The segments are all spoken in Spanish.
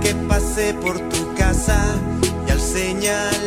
Que pasé por tu casa y al señalarla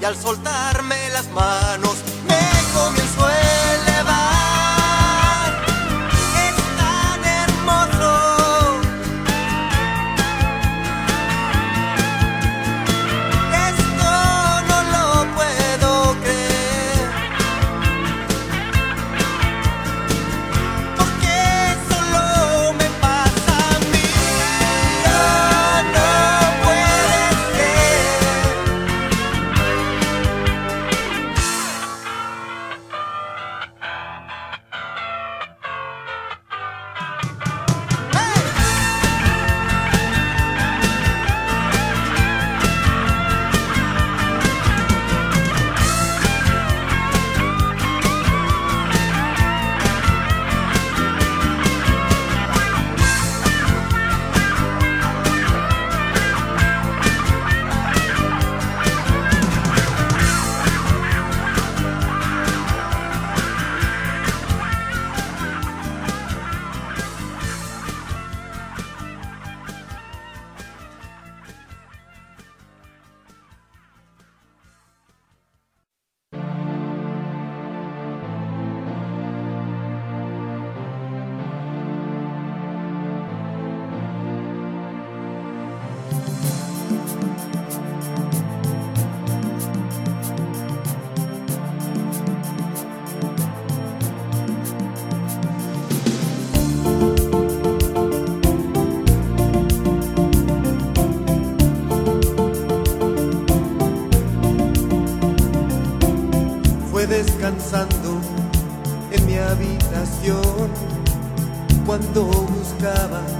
y al soltarme las manos me comienzo a acaba.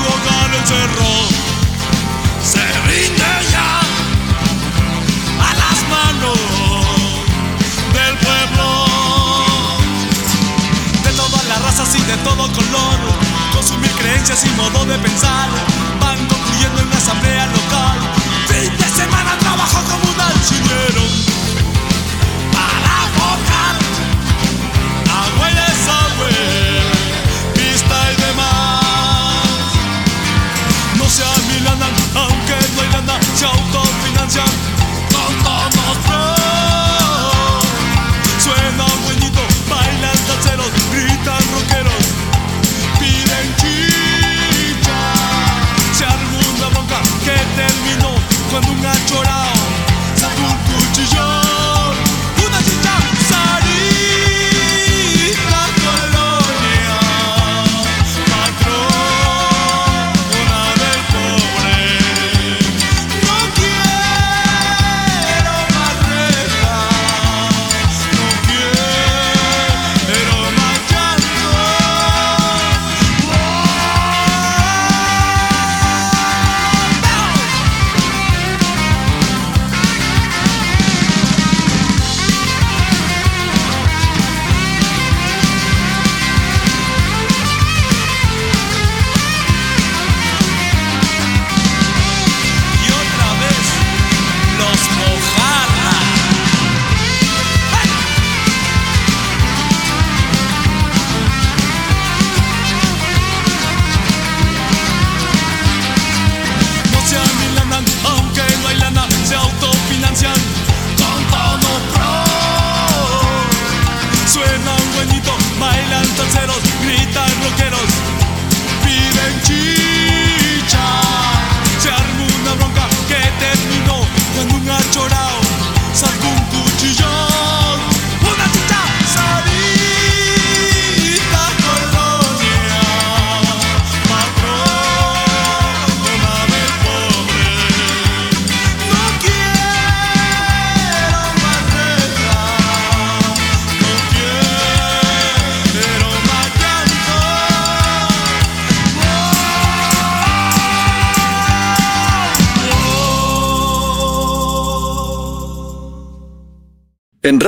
Su hogar Se rinde ya A las manos Del pueblo. De todas las razas y de todo color Con sus mil creencias y modo de pensar Van concluyendo en una asamblea local. Fin de semana trabajo como un alchinero Para forjar lana Se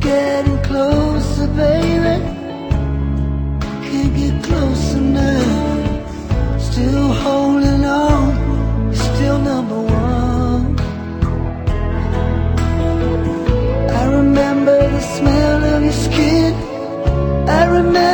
Getting closer, baby. Can't get close enough. Still holding on, still number one. I remember the smell of your skin. I remember.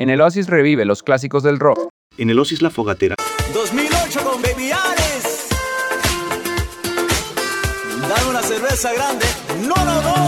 En el Oasis revive los clásicos del rock. En el Oasis La Fogatera 2008 con Baby Ares. Dame una cerveza grande. No, no, no.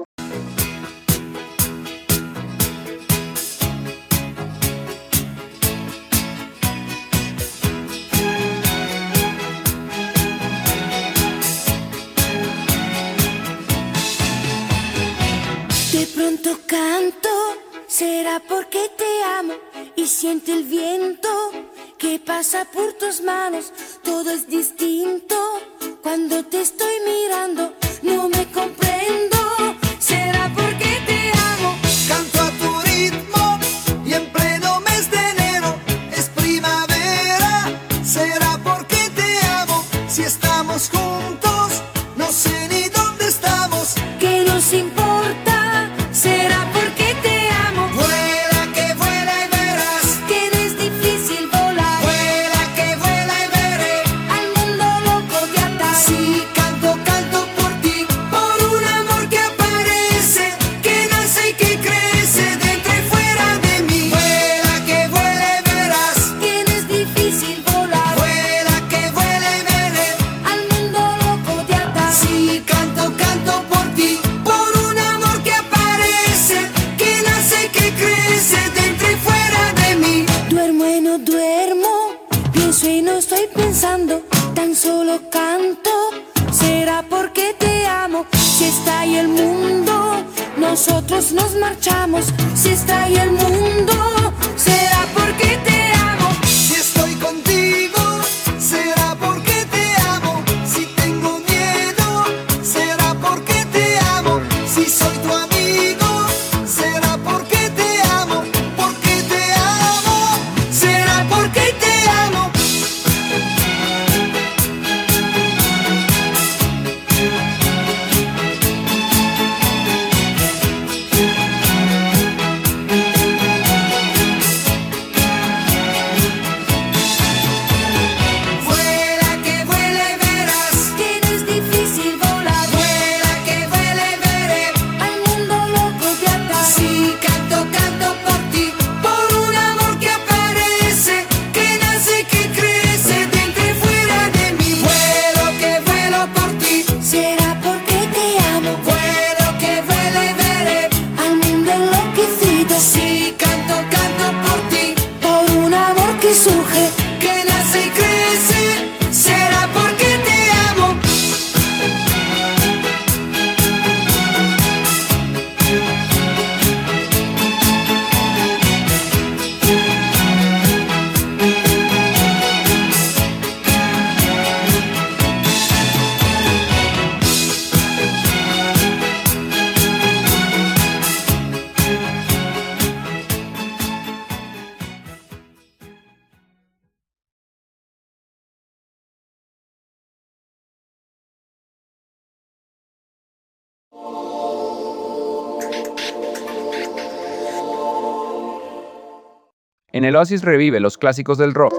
En el Oasis revive los clásicos del rock.